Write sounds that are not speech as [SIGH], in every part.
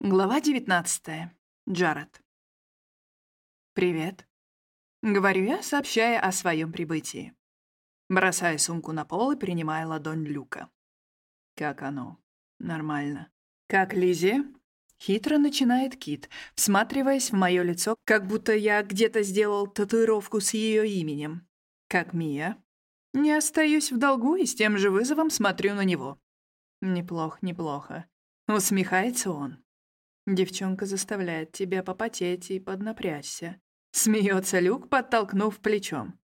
Глава 19. Джаред. «Привет», — говорю я, сообщая о своем прибытии. Бросаю сумку на пол и принимаю ладонь Люка. «Как оно?» «Нормально». «Как Лизи?» Хитро начинает Кит, всматриваясь в мое лицо, как будто я где-то сделал татуировку с ее именем. «Как Мия?» Не остаюсь в долгу и с тем же вызовом смотрю на него. «Неплохо, неплохо». Усмехается он. Девчонка заставляет тебя попотеть и поднапрячься. Смеется Люк, подтолкнув плечом.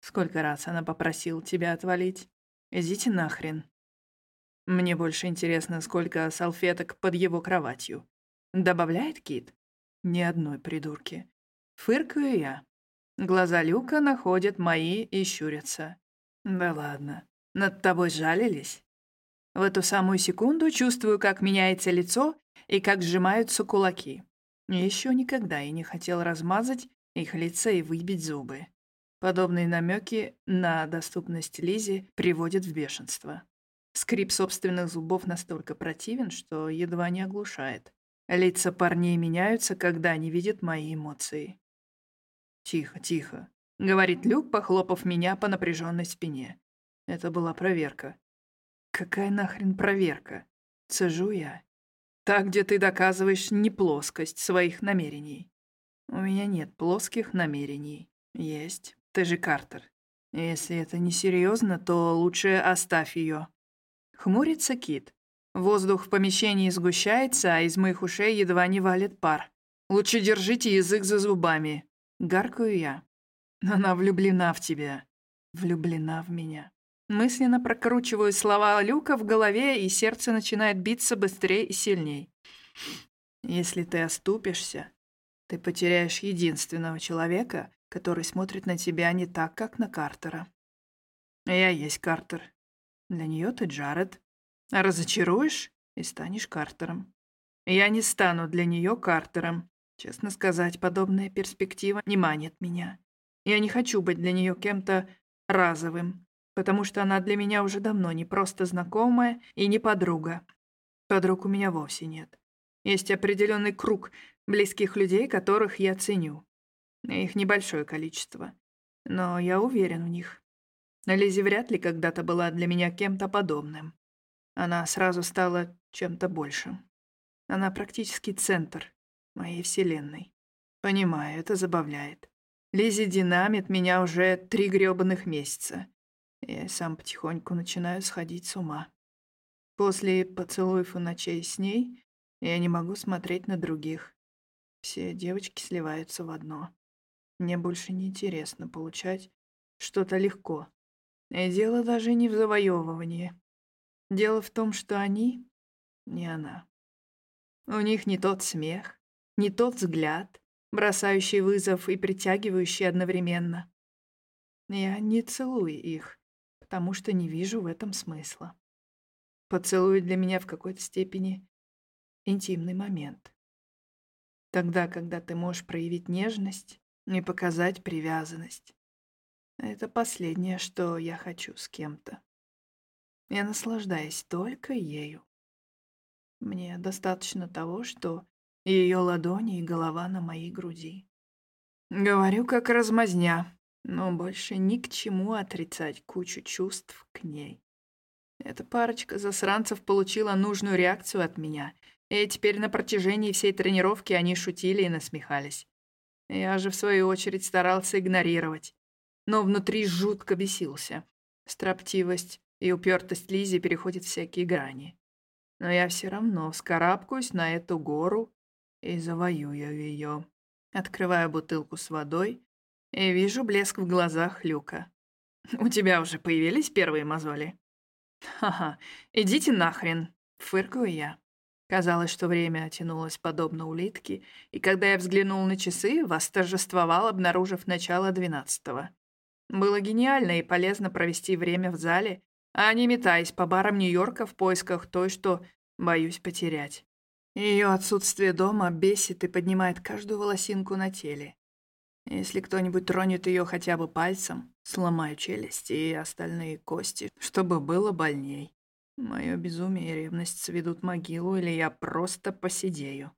Сколько раз она попросила тебя отвалить? Идите нахрен. Мне больше интересно, сколько салфеток под его кроватью. Добавляет Кит? Ни одной придурки. Фыркаю я. Глаза Люка находят мои и щурятся. Да ладно, над тобой жалились? В эту самую секунду чувствую, как меняется лицо и как сжимаются кулаки. Еще никогда я не хотел размазать их лица и выбить зубы. Подобные намеки на доступность Лизи приводят в бешенство. Скрип собственных зубов настолько противен, что едва не оглушает. Лица парней меняются, когда они видят мои эмоции. «Тихо, тихо», — говорит Люк, похлопав меня по напряженной спине. Это была проверка. «Какая нахрен проверка?» Цежу я. Та, где ты доказываешь неплоскость своих намерений. У меня нет плоских намерений. Есть. Ты же Картер. Если это не серьезно, то лучше оставь ее. Хмурится Кит. Воздух в помещении сгущается, а из моих ушей едва не валит пар. Лучше держите язык за зубами. Гаркаю я. Она влюблена в тебя. Влюблена в меня. Мысленно прокручиваю слова Люка в голове, и сердце начинает биться быстрее и сильней. Если ты оступишься, ты потеряешь единственного человека, который смотрит на тебя не так, как на Картера. Я есть Картер. Для нее ты Джаред. Разочаруешь и станешь Картером. Я не стану для нее Картером. Честно сказать, подобная перспектива не манит меня. Я не хочу быть для нее кем-то разовым, потому что она для меня уже давно не просто знакомая и не подруга. Подруг у меня вовсе нет. Есть определенный круг близких людей, которых я ценю. Их небольшое количество. Но я уверен в них. Лизи вряд ли когда-то была для меня кем-то подобным. Она сразу стала чем-то большим. Она практически центр моей вселенной. Понимаю, это забавляет. Лизи динамит меня уже три грёбаных месяца. Я сам потихоньку начинаю сходить с ума. После поцелуев и ночей с ней я не могу смотреть на других. Все девочки сливаются в одно. Мне больше не интересно получать что-то легко. И дело даже не в завоевывании. Дело в том, что они не она. У них не тот смех, не тот взгляд, бросающий вызов и притягивающий одновременно. Я не целую их потому что не вижу в этом смысла. Поцелуй для меня в какой-то степени интимный момент. Тогда, когда ты можешь проявить нежность и показать привязанность. Это последнее, что я хочу с кем-то. Я наслаждаюсь только ею. Мне достаточно того, что ее ладони и голова на моей груди. Говорю, как размазня, но больше ни к чему отрицать кучу чувств к ней. Эта парочка засранцев получила нужную реакцию от меня, и теперь на протяжении всей тренировки они шутили и насмехались. Я же, в свою очередь, старался игнорировать, но внутри жутко бесился. Строптивость и упертость Лизи переходят всякие грани. Но я все равно вскарабкаюсь на эту гору и завоюю ее. Открываю бутылку с водой и вижу блеск в глазах Люка. «У тебя уже появились первые мозоли?» «Ха-ха, идите нахрен!» — фыркаю я. Казалось, что время тянулось подобно улитке, и когда я взглянул на часы, восторжествовал, обнаружив начало двенадцатого. Было гениально и полезно провести время в зале, а не метаясь по барам Нью-Йорка в поисках той, что боюсь потерять. Ее отсутствие дома бесит и поднимает каждую волосинку на теле. Если кто-нибудь тронет ее хотя бы пальцем, сломаю челюсти и остальные кости, чтобы было больней. Мое безумие и ревность сведут могилу, или я просто посидею.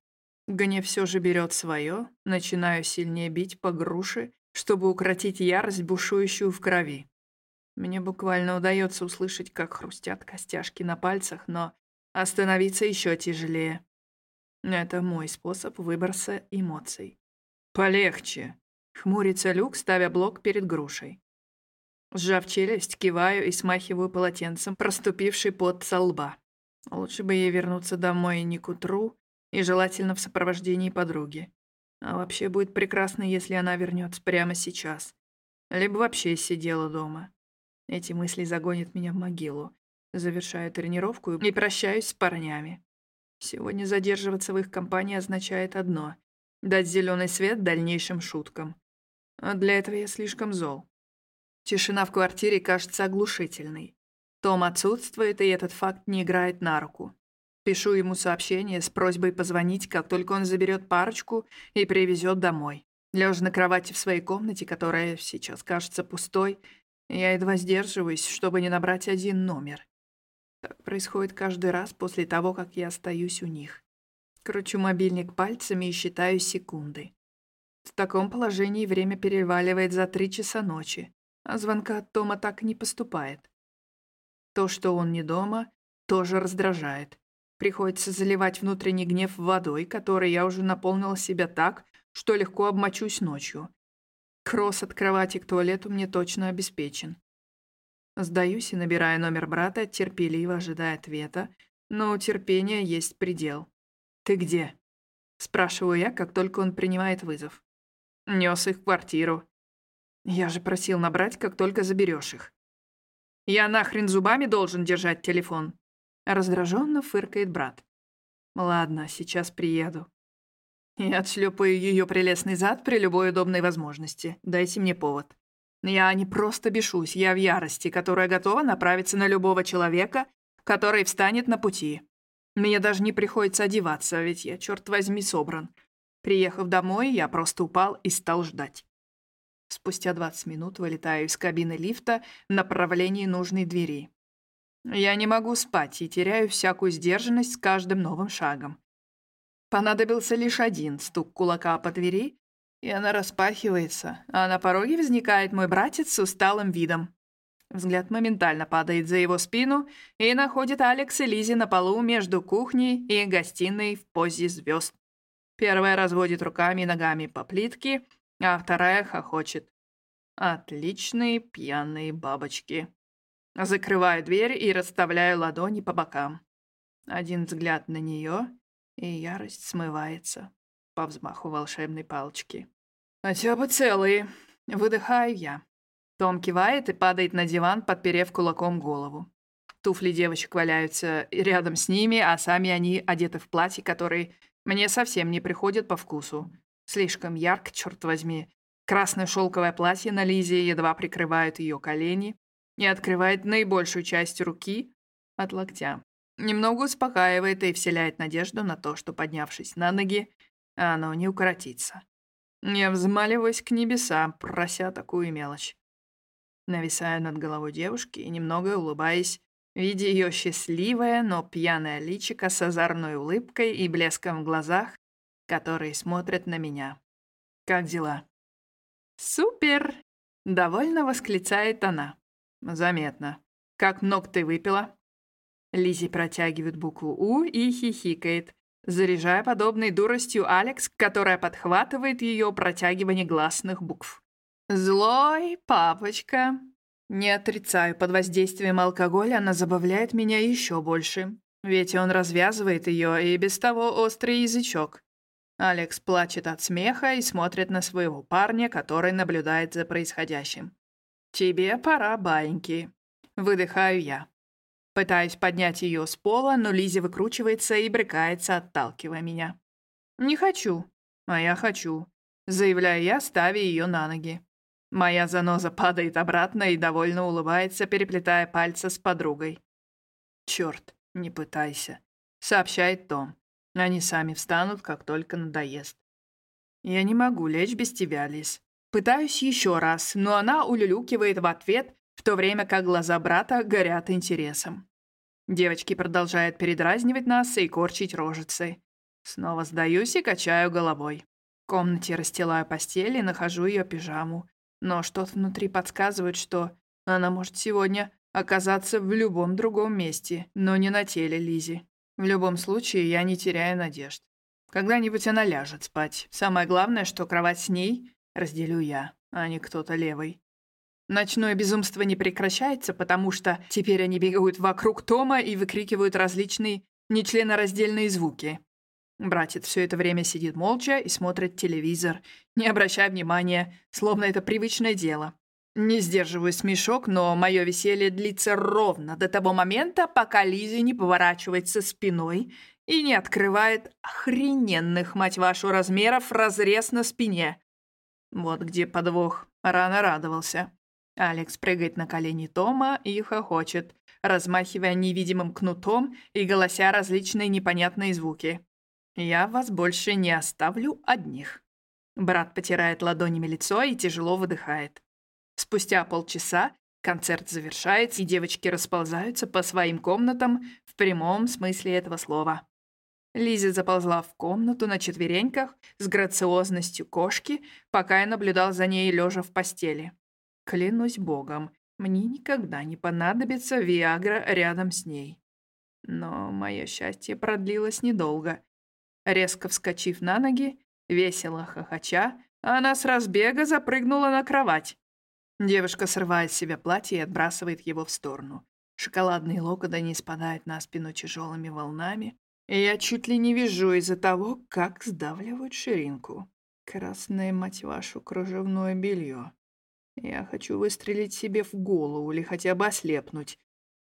Гнев все же берет свое, начинаю сильнее бить по груши, чтобы укротить ярость, бушующую в крови. Мне буквально удается услышать, как хрустят костяшки на пальцах, но остановиться еще тяжелее. Это мой способ выброса эмоций. «Полегче», — хмурится Люк, ставя блок перед грушей. Сжав челюсть, киваю и смахиваю полотенцем, проступивший под со лба. Лучше бы ей вернуться домой не к утру, и желательно в сопровождении подруги. А вообще будет прекрасно, если она вернется прямо сейчас. Либо вообще сидела дома. Эти мысли загонят меня в могилу. Завершаю тренировку и прощаюсь с парнями. Сегодня задерживаться в их компании означает одно — дать зеленый свет дальнейшим шуткам. А для этого я слишком зол. Тишина в квартире кажется оглушительной. Том отсутствует, и этот факт не играет на руку. Пишу ему сообщение с просьбой позвонить, как только он заберет парочку и привезет домой. Лежа на кровати в своей комнате, которая сейчас кажется пустой, я едва сдерживаюсь, чтобы не набрать один номер. Так происходит каждый раз после того, как я остаюсь у них. Кручу мобильник пальцами и считаю секунды. В таком положении время переваливает за три часа ночи, а звонка от Тома так и не поступает. То, что он не дома, тоже раздражает. Приходится заливать внутренний гнев водой, которой я уже наполнила себя так, что легко обмочусь ночью. Кросс от кровати к туалету мне точно обеспечен. Сдаюсь и набираю номер брата, терпеливо ожидая ответа, но у терпения есть предел. «Ты где?» — спрашиваю я, как только он принимает вызов. Нес их в квартиру. Я же просил набрать, как только заберешь их. Я нахрен зубами должен держать телефон. Раздраженно фыркает брат. Ладно, сейчас приеду. И отшлепаю ее прелестный зад при любой удобной возможности. Дайте мне повод. Я не просто бешусь, я в ярости, которая готова направиться на любого человека, который встанет на пути. Мне даже не приходится одеваться, ведь я, черт возьми, собран. Приехав домой, я просто упал и стал ждать. Спустя 20 минут вылетаю из кабины лифта в направлении нужной двери. Я не могу спать и теряю всякую сдержанность с каждым новым шагом. Понадобился лишь один стук кулака по двери, и она распахивается, а на пороге возникает мой братец с усталым видом. Взгляд моментально падает за его спину и находит Алекс и Лизи на полу между кухней и гостиной в позе звезд. Первая разводит руками и ногами по плитке, а вторая хохочет. Отличные пьяные бабочки. Закрываю дверь и расставляю ладони по бокам. Один взгляд на нее, и ярость смывается по взмаху волшебной палочки. «Хотя бы целые!» — выдыхаю я. Том кивает и падает на диван, подперев кулаком голову. Туфли девочек валяются рядом с ними, а сами они одеты в платье, которые мне совсем не приходят по вкусу. Слишком ярко, черт возьми. Красное шелковое платье на Лизе едва прикрывает ее колени, и открывает наибольшую часть руки от локтя. Немного успокаивает и вселяет надежду на то, что, поднявшись на ноги, оно не укоротится. Я взмаливаюсь к небесам, прося такую мелочь. Нависаю над головой девушки и, немного улыбаясь, видя ее счастливое, но пьяное личико с озорной улыбкой и блеском в глазах, которые смотрят на меня. «Как дела?» «Супер!» — довольно восклицает она. Заметно. Как много ты выпила? Лизи протягивает букву У и хихикает, заряжая подобной дуростью Алекс, которая подхватывает ее протягивание гласных букв. «Злой папочка». Не отрицаю, под воздействием алкоголя она забавляет меня еще больше. Ведь он развязывает ее и без того острый язычок. Алекс плачет от смеха и смотрит на своего парня, который наблюдает за происходящим. «Тебе пора, баиньки», — выдыхаю я. Пытаюсь поднять ее с пола, но Лизи выкручивается и брыкается, отталкивая меня. «Не хочу». «А я хочу», — заявляю я, ставя ее на ноги. Моя заноза падает обратно и довольно улыбается, переплетая пальцы с подругой. «Черт, не пытайся», — сообщает Том. «Они сами встанут, как только надоест». «Я не могу лечь без тебя, Лиз. Пытаюсь еще раз, но она улюлюкивает в ответ, в то время как глаза брата горят интересом. Девочки продолжают передразнивать нас и корчить рожицы. Снова сдаюсь и качаю головой. В комнате расстилаю постель и нахожу ее пижаму. Но что-то внутри подсказывает, что она может сегодня оказаться в любом другом месте, но не на теле Лизи. В любом случае, я не теряю надежд. Когда-нибудь она ляжет спать. Самое главное, что кровать с ней разделю я, а не кто-то левый. Ночное безумство не прекращается, потому что теперь они бегают вокруг Тома и выкрикивают различные нечленораздельные звуки. Братец все это время сидит молча и смотрит телевизор, не обращая внимания, словно это привычное дело. Не сдерживаю смешок, но мое веселье длится ровно до того момента, пока Лизи не поворачивается спиной и не открывает охрененных, мать вашу, размеров разрез на спине. Вот где подвох. Рано радовался. Алекс прыгает на колени Тома и хохочет, размахивая невидимым кнутом и голося различные непонятные звуки. «Я вас больше не оставлю одних». Брат потирает ладонями лицо и тяжело выдыхает. Спустя полчаса концерт завершается, и девочки расползаются по своим комнатам в прямом смысле этого слова. Лизи заползла в комнату на четвереньках с грациозностью кошки, пока я наблюдал за ней лежа в постели. Клянусь богом, мне никогда не понадобится Виагра рядом с ней. Но мое счастье продлилось недолго. Резко вскочив на ноги, весело хохоча, она с разбега запрыгнула на кровать. Девушка срывает с себя платье и отбрасывает его в сторону. Шоколадные локоны не спадают на спину тяжелыми волнами, и я чуть ли не вижу из-за того, как сдавливают ширинку. Красное, мать вашу, кружевное белье. Я хочу выстрелить себе в голову или хотя бы ослепнуть,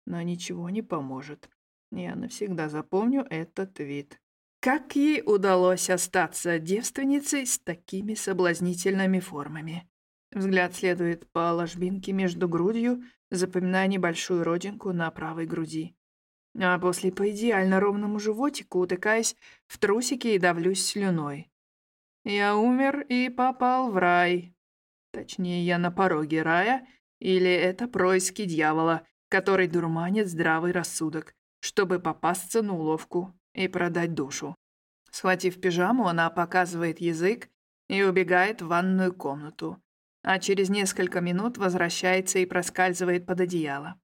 но ничего не поможет. Я навсегда запомню этот вид. Как ей удалось остаться девственницей с такими соблазнительными формами? Взгляд следует по ложбинке между грудью, запоминая небольшую родинку на правой груди а после по идеально ровному животику утыкаясь в трусики и давлюсь слюной. Я умер и попал в рай. Точнее, я на пороге рая, или это происки дьявола, который дурманит здравый рассудок, чтобы попасться на уловку и продать душу. Схватив пижаму, она показывает язык и убегает в ванную комнату, а через несколько минут возвращается и проскальзывает под одеяло.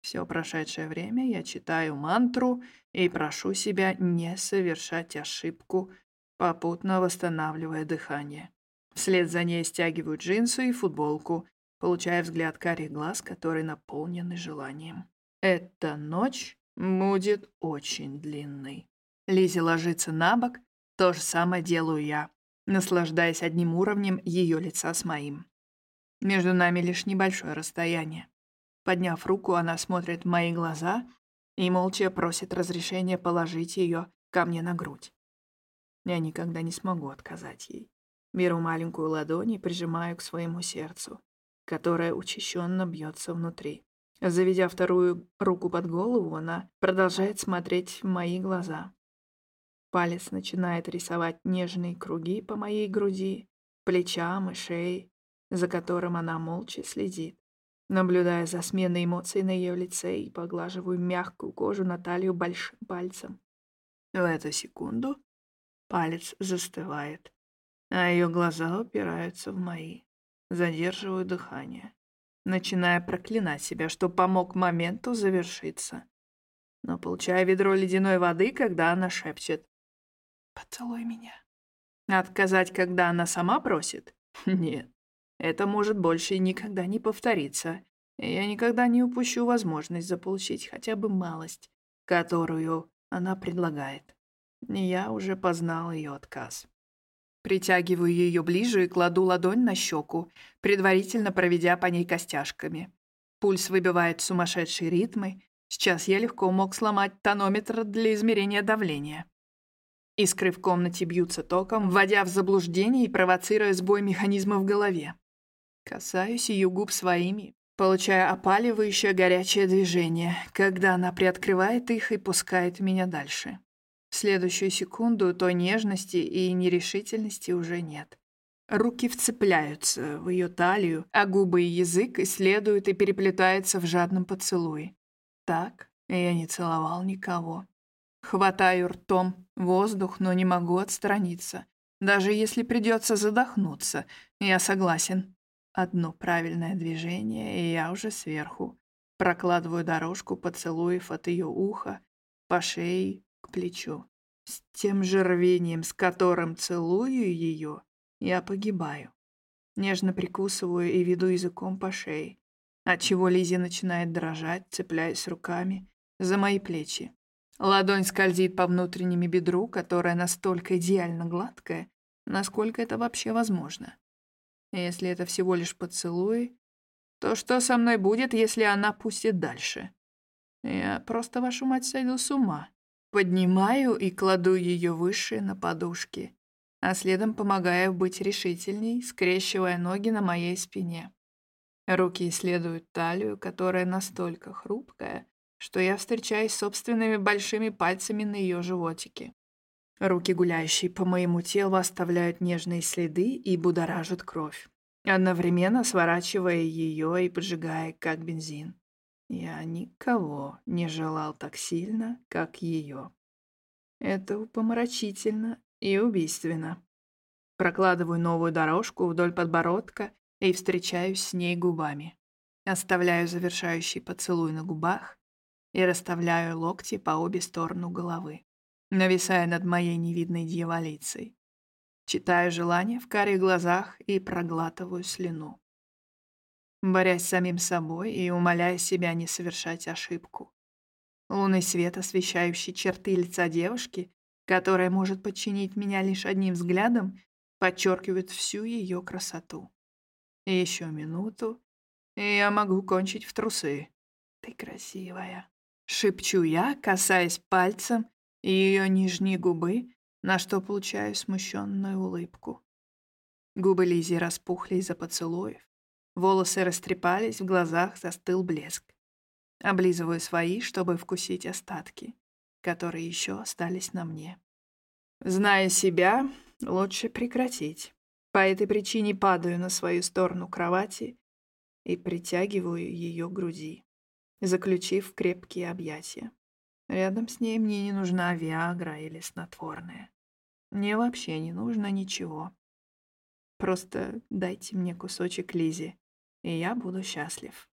Все прошедшее время я читаю мантру и прошу себя не совершать ошибку, попутно восстанавливая дыхание. Вслед за ней стягиваю джинсы и футболку, получая взгляд карих глаз, которые наполнены желанием. Эта ночь будет очень длинной. Лизи ложится на бок, то же самое делаю я, наслаждаясь одним уровнем ее лица с моим. Между нами лишь небольшое расстояние. Подняв руку, она смотрит в мои глаза и молча просит разрешения положить ее ко мне на грудь. Я никогда не смогу отказать ей. Беру маленькую ладонь и прижимаю к своему сердцу, которое учащенно бьется внутри. Заведя вторую руку под голову, она продолжает смотреть в мои глаза. Палец начинает рисовать нежные круги по моей груди, плечам и шее, за которым она молча следит наблюдая за сменой эмоций на ее лице и поглаживаю мягкую кожу на талию большим пальцем. В эту секунду палец застывает, а ее глаза упираются в мои. Задерживаю дыхание, начиная проклинать себя, что помог моменту завершиться. Но получая ведро ледяной воды, когда она шепчет «Поцелуй меня». Отказать, когда она сама просит? [LAUGHS] Нет. Это может больше никогда не повториться. Я никогда не упущу возможность заполучить хотя бы малость, которую она предлагает. Я уже познал ее отказ. Притягиваю ее ближе и кладу ладонь на щеку, предварительно проведя по ней костяшками. Пульс выбивает сумасшедшие ритмы. Сейчас я легко мог сломать тонометр для измерения давления. Искры в комнате бьются током, вводя в заблуждение и провоцируя сбой механизма в голове. Касаюсь ее губ своими, получая опаливающее горячее движение, когда она приоткрывает их и пускает меня дальше. Следующую секунду той нежности и нерешительности уже нет. Руки вцепляются в ее талию, а губы и язык исследуют и переплетаются в жадном поцелуе. Так, Я не целовал никого. Хватаю ртом воздух, но не могу отстраниться. Даже если придется задохнуться, я согласен. Одно правильное движение, и я уже сверху. Прокладываю дорожку поцелуев от ее уха, по шее, к плечу. С тем же рвением, с которым целую ее, я погибаю. Нежно прикусываю и веду языком по шее, отчего Лизи начинает дрожать, цепляясь руками за мои плечи. Ладонь скользит по внутреннему бедру, которая настолько идеально гладкая, насколько это вообще возможно. Если это всего лишь поцелуй, то что со мной будет, если она пустит дальше? Я просто, вашу мать, сойду с ума. Поднимаю и кладу ее выше на подушки, а следом помогаю быть решительней, скрещивая ноги на моей спине. Руки исследуют талию, которая настолько хрупкая, что я встречаюсь собственными большими пальцами на ее животике. Руки, гуляющие по моему телу, оставляют нежные следы и будоражат кровь, одновременно сворачивая ее и поджигая, как бензин. Я никого не желал так сильно, как ее. Это упомрачительно и убийственно. Прокладываю новую дорожку вдоль подбородка и встречаюсь с ней губами. Оставляю завершающий поцелуй на губах и расставляю локти по обе стороны головы нависая над моей невидной дьяволицей. Читаю желание в карих глазах и проглатываю слюну. Борясь с самим собой и умоляя себя не совершать ошибку. Лунный свет, освещающий черты лица девушки, которая может подчинить меня лишь одним взглядом, подчеркивает всю ее красоту. Еще минуту, и я могу кончить в трусы. Ты красивая. Шепчу я, касаясь пальцем ее нижние губы, на что получаю смущенную улыбку. Губы Лизи распухли из-за поцелуев, волосы растрепались, в глазах застыл блеск. Облизываю свои, чтобы вкусить остатки, которые еще остались на мне. Зная себя, лучше прекратить. По этой причине падаю на свою сторону кровати и притягиваю ее груди, заключив крепкие объятия. Рядом с ней мне не нужна Виагра или снотворное. Мне вообще не нужно ничего. Просто дайте мне кусочек Лизи, и я буду счастлив.